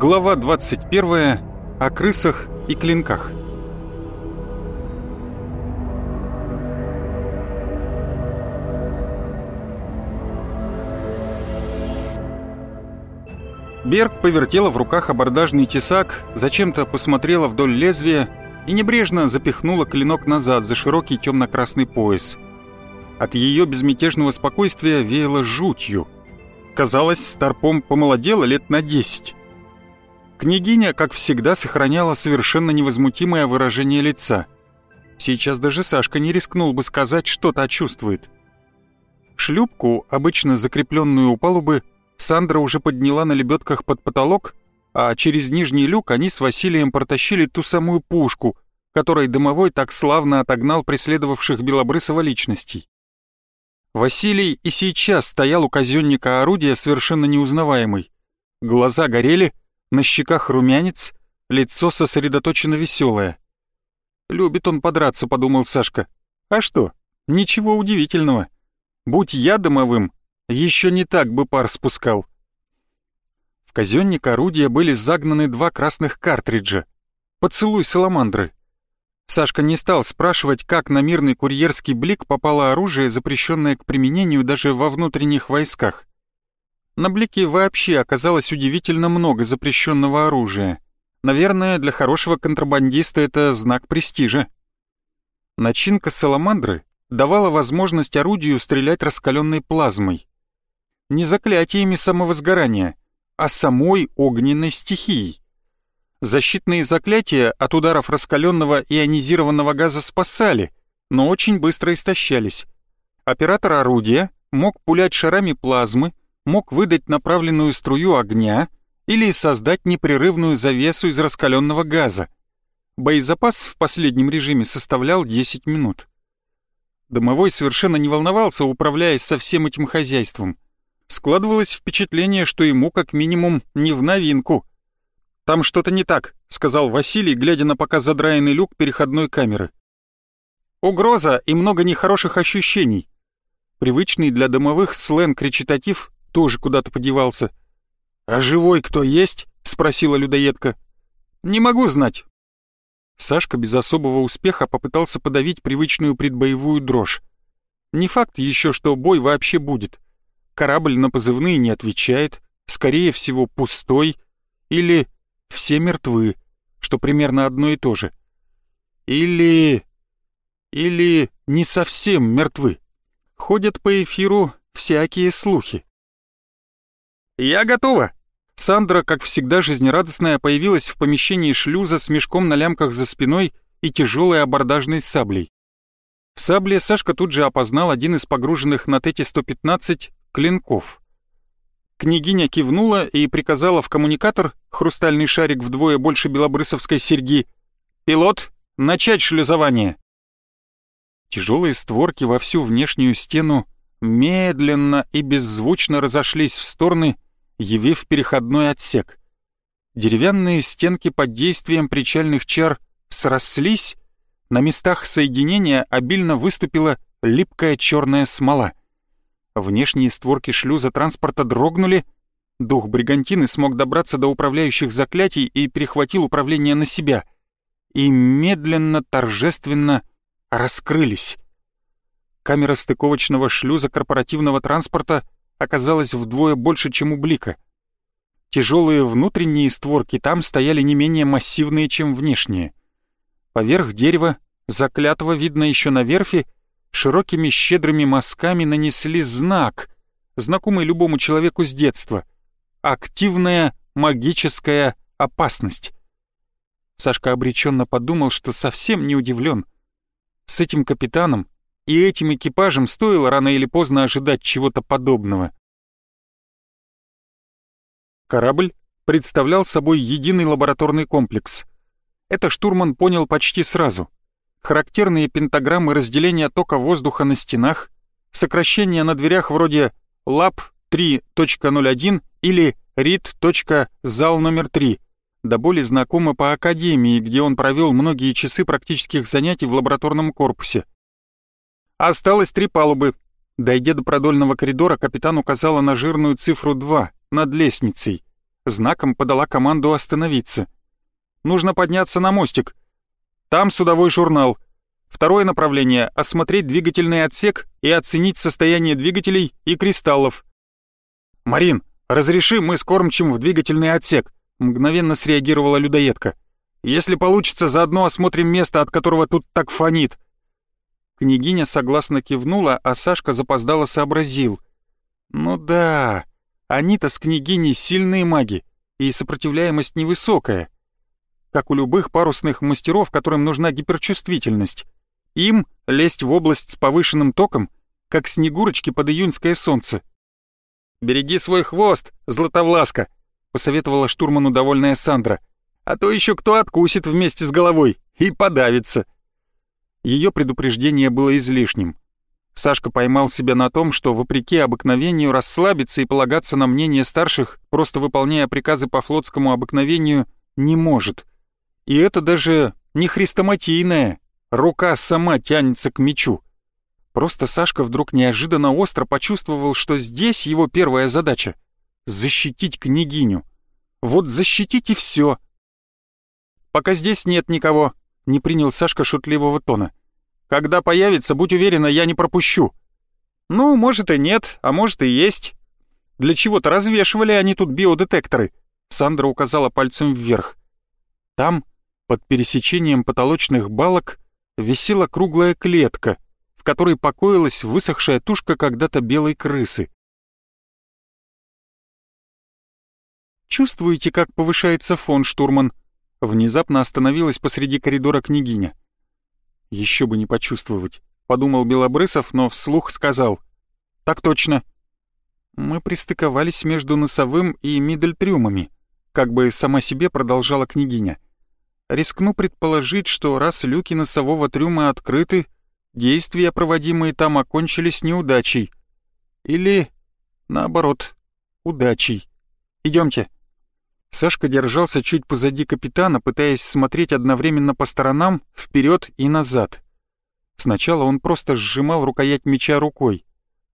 Глава 21. О крысах и клинках. Берг повертела в руках абордажный тесак, зачем-то посмотрела вдоль лезвия и небрежно запихнула клинок назад за широкий темно-красный пояс. От ее безмятежного спокойствия веяло жутью. Казалось, Старпом помолодела лет на десять. Княгиня, как всегда, сохраняла совершенно невозмутимое выражение лица. Сейчас даже Сашка не рискнул бы сказать, что-то чувствует. Шлюпку, обычно закрепленную у палубы, Сандра уже подняла на лебедках под потолок, а через нижний люк они с Василием протащили ту самую пушку, которой Дымовой так славно отогнал преследовавших Белобрысова личностей. Василий и сейчас стоял у казенника орудия совершенно неузнаваемый. Глаза горели, на щеках румянец, лицо сосредоточенно веселое. «Любит он подраться», — подумал Сашка. «А что? Ничего удивительного. Будь я домовым, еще не так бы пар спускал». В казенник орудия были загнаны два красных картриджа. «Поцелуй саламандры». Сашка не стал спрашивать, как на мирный курьерский блик попало оружие, запрещенное к применению даже во внутренних войсках. На блике вообще оказалось удивительно много запрещенного оружия. Наверное, для хорошего контрабандиста это знак престижа. Начинка саламандры давала возможность орудию стрелять раскаленной плазмой. Не заклятиями самовозгорания, а самой огненной стихией. Защитные заклятия от ударов раскаленного ионизированного газа спасали, но очень быстро истощались. Оператор орудия мог пулять шарами плазмы, мог выдать направленную струю огня или создать непрерывную завесу из раскаленного газа. Боезапас в последнем режиме составлял 10 минут. Домовой совершенно не волновался, управляясь со всем этим хозяйством. Складывалось впечатление, что ему как минимум не в новинку. «Там что-то не так», — сказал Василий, глядя на пока задраенный люк переходной камеры. «Угроза и много нехороших ощущений». Привычный для домовых сленг-речитатив тоже куда-то подевался. «А живой кто есть?» — спросила людоедка. «Не могу знать». Сашка без особого успеха попытался подавить привычную предбоевую дрожь. Не факт еще, что бой вообще будет. Корабль на позывные не отвечает, скорее всего, пустой, или все мертвы, что примерно одно и то же. Или... или не совсем мертвы. Ходят по эфиру всякие слухи. «Я готова!» Сандра, как всегда жизнерадостная, появилась в помещении шлюза с мешком на лямках за спиной и тяжелой абордажной саблей. В сабле Сашка тут же опознал один из погруженных на Тети-115 клинков. Княгиня кивнула и приказала в коммуникатор, хрустальный шарик вдвое больше белобрысовской серьги, «Пилот, начать шлюзование!» Тяжелые створки во всю внешнюю стену медленно и беззвучно разошлись в стороны, явив переходной отсек. Деревянные стенки под действием причальных чар срослись, на местах соединения обильно выступила липкая черная смола. Внешние створки шлюза транспорта дрогнули, дух бригантины смог добраться до управляющих заклятий и перехватил управление на себя. И медленно, торжественно раскрылись. Камера стыковочного шлюза корпоративного транспорта оказалась вдвое больше, чем у Блика. Тяжелые внутренние створки там стояли не менее массивные, чем внешние. Поверх дерева, заклятого видно еще на верфи, широкими щедрыми мазками нанесли знак, знакомый любому человеку с детства. Активная магическая опасность. Сашка обреченно подумал, что совсем не удивлен. С этим капитаном и этим экипажем стоило рано или поздно ожидать чего-то подобного. Корабль представлял собой единый лабораторный комплекс. Это штурман понял почти сразу. Характерные пентаграммы разделения тока воздуха на стенах, сокращения на дверях вроде «Лаб 3.01» или «Рид.зал номер 3», до боли знакомы по академии, где он провел многие часы практических занятий в лабораторном корпусе. Осталось три палубы. Дойдя до продольного коридора, капитан указала на жирную цифру 2 над лестницей. знаком подала команду остановиться. «Нужно подняться на мостик. Там судовой журнал. Второе направление — осмотреть двигательный отсек и оценить состояние двигателей и кристаллов. «Марин, разреши, мы с кормчим в двигательный отсек», — мгновенно среагировала людоедка. «Если получится, заодно осмотрим место, от которого тут так фонит». Княгиня согласно кивнула, а Сашка запоздало сообразил. «Ну да, они-то с княгиней сильные маги, и сопротивляемость невысокая. Как у любых парусных мастеров, которым нужна гиперчувствительность. Им лезть в область с повышенным током, как снегурочки под июньское солнце. «Береги свой хвост, Златовласка», — посоветовала штурману довольная Сандра. «А то еще кто откусит вместе с головой и подавится». Ее предупреждение было излишним. Сашка поймал себя на том, что, вопреки обыкновению, расслабиться и полагаться на мнение старших, просто выполняя приказы по флотскому обыкновению, не может. И это даже не хрестоматийное, рука сама тянется к мечу. Просто Сашка вдруг неожиданно остро почувствовал, что здесь его первая задача — защитить княгиню. Вот защитить и все. «Пока здесь нет никого», — не принял Сашка шутливого тона. Когда появится, будь уверена, я не пропущу». «Ну, может и нет, а может и есть. Для чего-то развешивали они тут биодетекторы», — Сандра указала пальцем вверх. Там, под пересечением потолочных балок, висела круглая клетка, в которой покоилась высохшая тушка когда-то белой крысы. «Чувствуете, как повышается фон, штурман?» Внезапно остановилась посреди коридора княгиня. Еще бы не почувствовать, подумал Белобрысов, но вслух сказал. Так точно. Мы пристыковались между носовым и мидельтрюмами, как бы сама себе продолжала княгиня. Рискну предположить, что раз люки носового трюма открыты, действия, проводимые там, окончились неудачей. Или, наоборот, удачей. Идемте. Сашка держался чуть позади капитана, пытаясь смотреть одновременно по сторонам, вперед и назад. Сначала он просто сжимал рукоять меча рукой,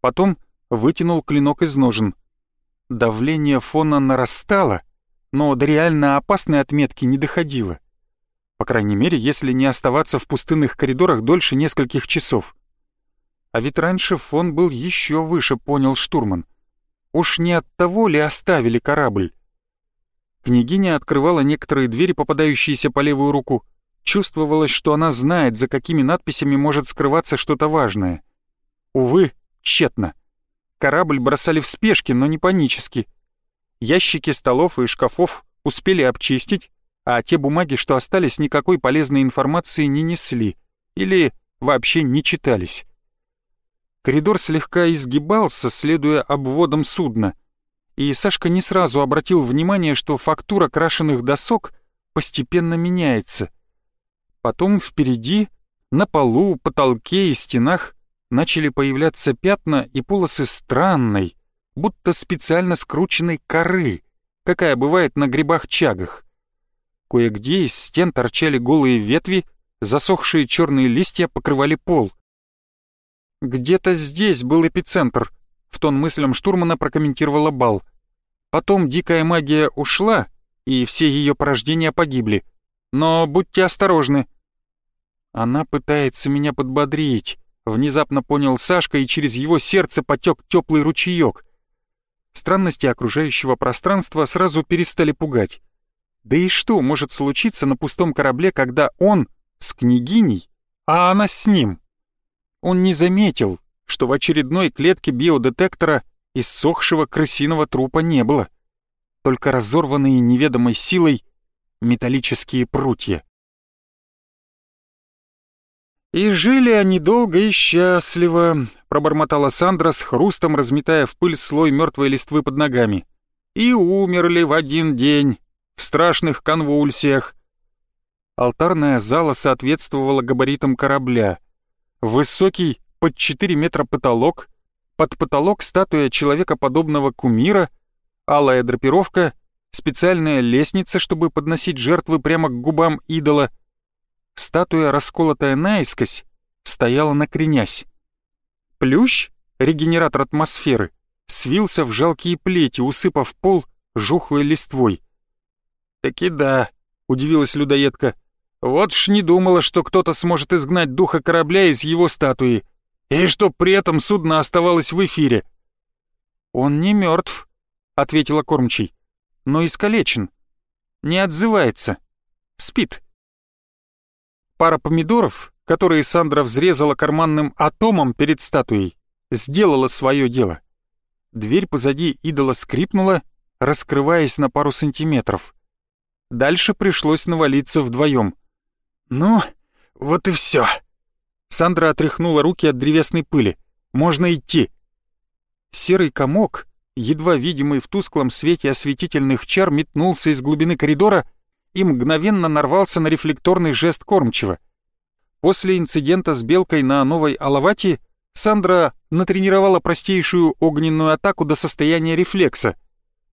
потом вытянул клинок из ножен. Давление фона нарастало, но до реально опасной отметки не доходило. По крайней мере, если не оставаться в пустынных коридорах дольше нескольких часов. А ведь раньше фон был еще выше, понял штурман. Уж не от того ли оставили корабль? Княгиня открывала некоторые двери, попадающиеся по левую руку. Чувствовалось, что она знает, за какими надписями может скрываться что-то важное. Увы, тщетно. Корабль бросали в спешке, но не панически. Ящики столов и шкафов успели обчистить, а те бумаги, что остались, никакой полезной информации не несли или вообще не читались. Коридор слегка изгибался, следуя обводам судна — и Сашка не сразу обратил внимание, что фактура крашеных досок постепенно меняется. Потом впереди, на полу, потолке и стенах начали появляться пятна и полосы странной, будто специально скрученной коры, какая бывает на грибах-чагах. Кое-где из стен торчали голые ветви, засохшие черные листья покрывали пол. Где-то здесь был эпицентр — в тон мыслям штурмана прокомментировала Бал. Потом дикая магия ушла, и все ее порождения погибли. Но будьте осторожны. Она пытается меня подбодрить. Внезапно понял Сашка, и через его сердце потек теплый ручеек. Странности окружающего пространства сразу перестали пугать. Да и что может случиться на пустом корабле, когда он с княгиней, а она с ним? Он не заметил, что в очередной клетке биодетектора иссохшего крысиного трупа не было, только разорванные неведомой силой металлические прутья. «И жили они долго и счастливо», — пробормотала Сандра с хрустом, разметая в пыль слой мертвой листвы под ногами. «И умерли в один день, в страшных конвульсиях». Алтарная зала соответствовала габаритам корабля. Высокий, под 4 метра потолок, под потолок статуя человекоподобного кумира, алая драпировка, специальная лестница, чтобы подносить жертвы прямо к губам идола. Статуя, расколотая наискось, стояла накренясь. Плющ, регенератор атмосферы, свился в жалкие плети, усыпав пол жухлой листвой. «Таки да», — удивилась людоедка. «Вот ж не думала, что кто-то сможет изгнать духа корабля из его статуи, и чтоб при этом судно оставалось в эфире». «Он не мертв, ответила кормчий, — «но искалечен. Не отзывается. Спит». Пара помидоров, которые Сандра взрезала карманным атомом перед статуей, сделала свое дело. Дверь позади идола скрипнула, раскрываясь на пару сантиметров. Дальше пришлось навалиться вдвоем. «Ну, вот и все. Сандра отряхнула руки от древесной пыли. «Можно идти!» Серый комок, едва видимый в тусклом свете осветительных чар, метнулся из глубины коридора и мгновенно нарвался на рефлекторный жест кормчего. После инцидента с белкой на новой Алавати Сандра натренировала простейшую огненную атаку до состояния рефлекса.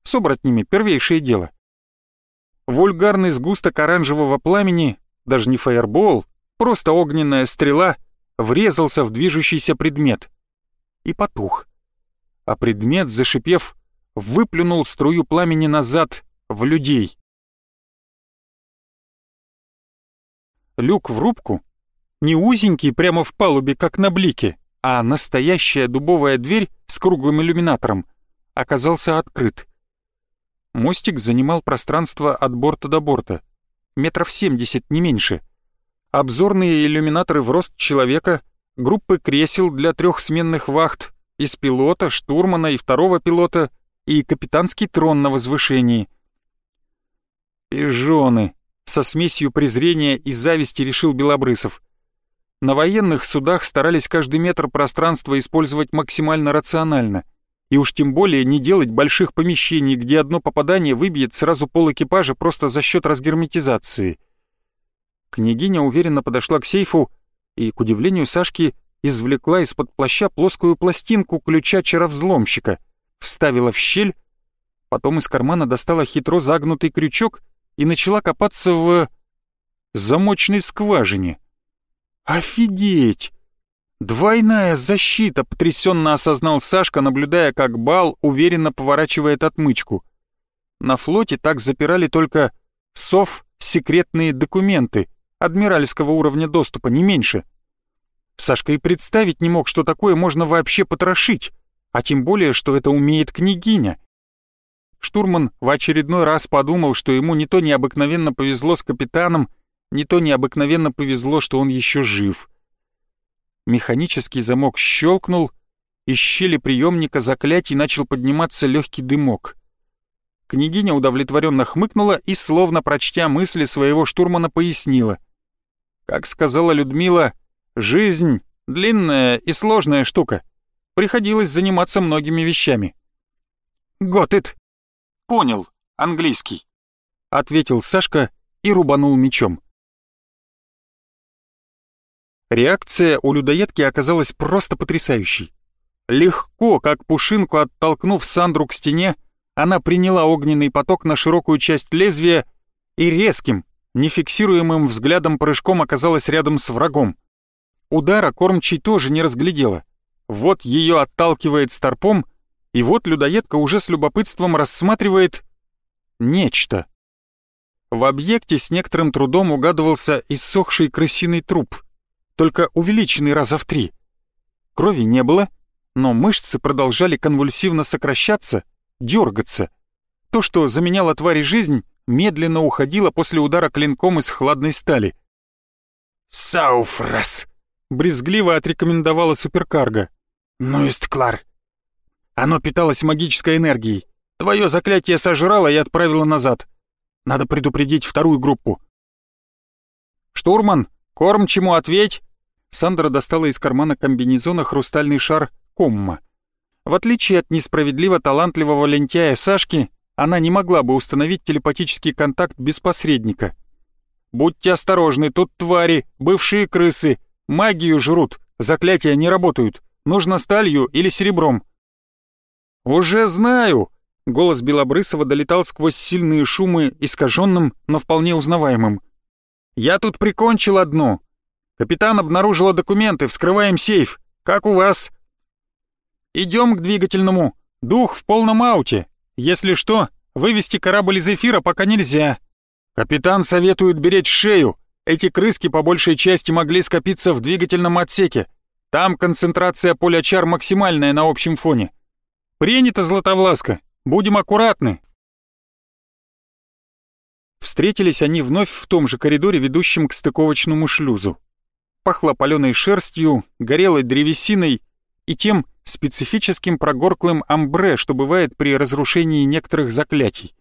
С оборотнями первейшее дело. Вульгарный сгусток оранжевого пламени, даже не фаербол, просто огненная стрела, врезался в движущийся предмет. И потух. А предмет, зашипев, выплюнул струю пламени назад, в людей. Люк в рубку, не узенький прямо в палубе, как на блике, а настоящая дубовая дверь с круглым иллюминатором, оказался открыт. Мостик занимал пространство от борта до борта, метров семьдесят, не меньше. Обзорные иллюминаторы в рост человека, группы кресел для трехсменных вахт, из пилота, штурмана и второго пилота, и капитанский трон на возвышении. «Пижоны!» — со смесью презрения и зависти решил Белобрысов. На военных судах старались каждый метр пространства использовать максимально рационально, и уж тем более не делать больших помещений, где одно попадание выбьет сразу пол экипажа просто за счет разгерметизации. Княгиня уверенно подошла к сейфу и, к удивлению Сашки, извлекла из-под плаща плоскую пластинку ключа-чаровзломщика, вставила в щель, потом из кармана достала хитро загнутый крючок и начала копаться в... замочной скважине. «Офигеть! Двойная защита!» — потрясенно осознал Сашка, наблюдая, как Бал уверенно поворачивает отмычку. На флоте так запирали только СОВ секретные документы адмиральского уровня доступа, не меньше. Сашка и представить не мог, что такое можно вообще потрошить, а тем более, что это умеет княгиня. Штурман в очередной раз подумал, что ему не то необыкновенно повезло с капитаном, не то необыкновенно повезло, что он еще жив. Механический замок щелкнул, из щели приемника заклятий начал подниматься легкий дымок. Княгиня удовлетворенно хмыкнула и, словно прочтя мысли своего штурмана, пояснила. Как сказала Людмила, жизнь — длинная и сложная штука. Приходилось заниматься многими вещами. «Got it!» «Понял, английский», — ответил Сашка и рубанул мечом. Реакция у людоедки оказалась просто потрясающей. Легко, как пушинку оттолкнув Сандру к стене, она приняла огненный поток на широкую часть лезвия и резким, нефиксируемым взглядом прыжком оказалась рядом с врагом. Удара кормчий тоже не разглядела. Вот ее отталкивает старпом, и вот людоедка уже с любопытством рассматривает нечто. В объекте с некоторым трудом угадывался иссохший крысиный труп, только увеличенный раза в три. Крови не было, но мышцы продолжали конвульсивно сокращаться, дергаться. То, что заменяло твари жизнь, медленно уходило после удара клинком из хладной стали. «Сауфрас!» — брезгливо отрекомендовала суперкарго. «Ну ist клар. Оно питалось магической энергией. Твое заклятие сожрало и отправило назад. Надо предупредить вторую группу». «Штурман, корм чему ответь?» Сандра достала из кармана комбинезона хрустальный шар «Комма». В отличие от несправедливо талантливого лентяя Сашки, она не могла бы установить телепатический контакт без посредника. «Будьте осторожны, тут твари, бывшие крысы, магию жрут, заклятия не работают, нужно сталью или серебром». «Уже знаю!» — голос Белобрысова долетал сквозь сильные шумы, искаженным, но вполне узнаваемым. «Я тут прикончил одну. Капитан обнаружила документы, вскрываем сейф. Как у вас?» «Идем к двигательному. Дух в полном ауте. Если что, Вывести корабль из эфира пока нельзя. Капитан советует беречь шею. Эти крыски по большей части могли скопиться в двигательном отсеке. Там концентрация поля чар максимальная на общем фоне. Принято, Златовласка. Будем аккуратны. Встретились они вновь в том же коридоре, ведущем к стыковочному шлюзу. Пахло паленой шерстью, горелой древесиной и тем специфическим прогорклым амбре, что бывает при разрушении некоторых заклятий.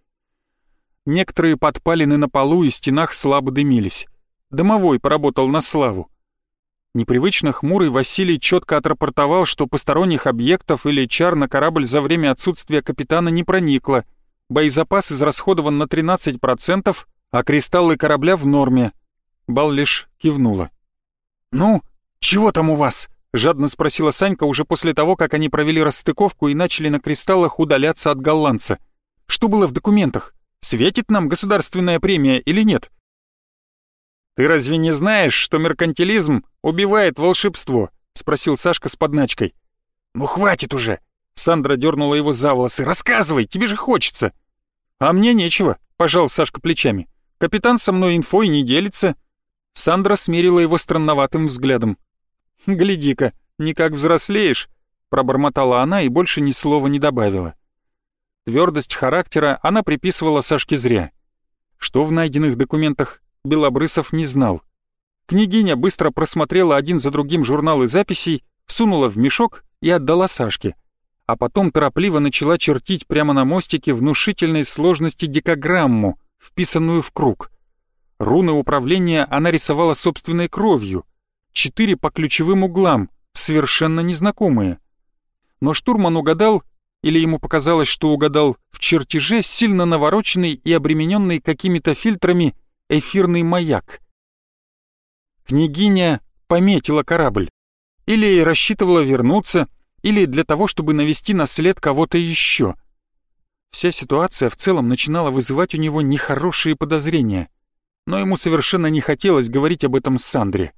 Некоторые подпалины на полу и стенах слабо дымились. Домовой поработал на славу. Непривычно хмурый Василий четко отрапортовал, что посторонних объектов или чар на корабль за время отсутствия капитана не проникло — Боезапас израсходован на 13%, а кристаллы корабля в норме. Бал лишь кивнула. «Ну, чего там у вас?» — жадно спросила Санька уже после того, как они провели расстыковку и начали на кристаллах удаляться от голландца. «Что было в документах? Светит нам государственная премия или нет?» «Ты разве не знаешь, что меркантилизм убивает волшебство?» — спросил Сашка с подначкой. «Ну хватит уже!» Сандра дернула его за волосы. «Рассказывай, тебе же хочется!» «А мне нечего», — пожал Сашка плечами. «Капитан со мной инфой не делится». Сандра смерила его странноватым взглядом. «Гляди-ка, никак взрослеешь», — пробормотала она и больше ни слова не добавила. Твердость характера она приписывала Сашке зря. Что в найденных документах, Белобрысов не знал. Княгиня быстро просмотрела один за другим журналы записей, сунула в мешок и отдала Сашке а потом торопливо начала чертить прямо на мостике внушительной сложности дикограмму, вписанную в круг. Руны управления она рисовала собственной кровью, четыре по ключевым углам, совершенно незнакомые. Но штурман угадал, или ему показалось, что угадал, в чертеже сильно навороченный и обремененный какими-то фильтрами эфирный маяк. Княгиня пометила корабль. Или рассчитывала вернуться, или для того, чтобы навести на след кого-то еще. Вся ситуация в целом начинала вызывать у него нехорошие подозрения, но ему совершенно не хотелось говорить об этом с Сандре.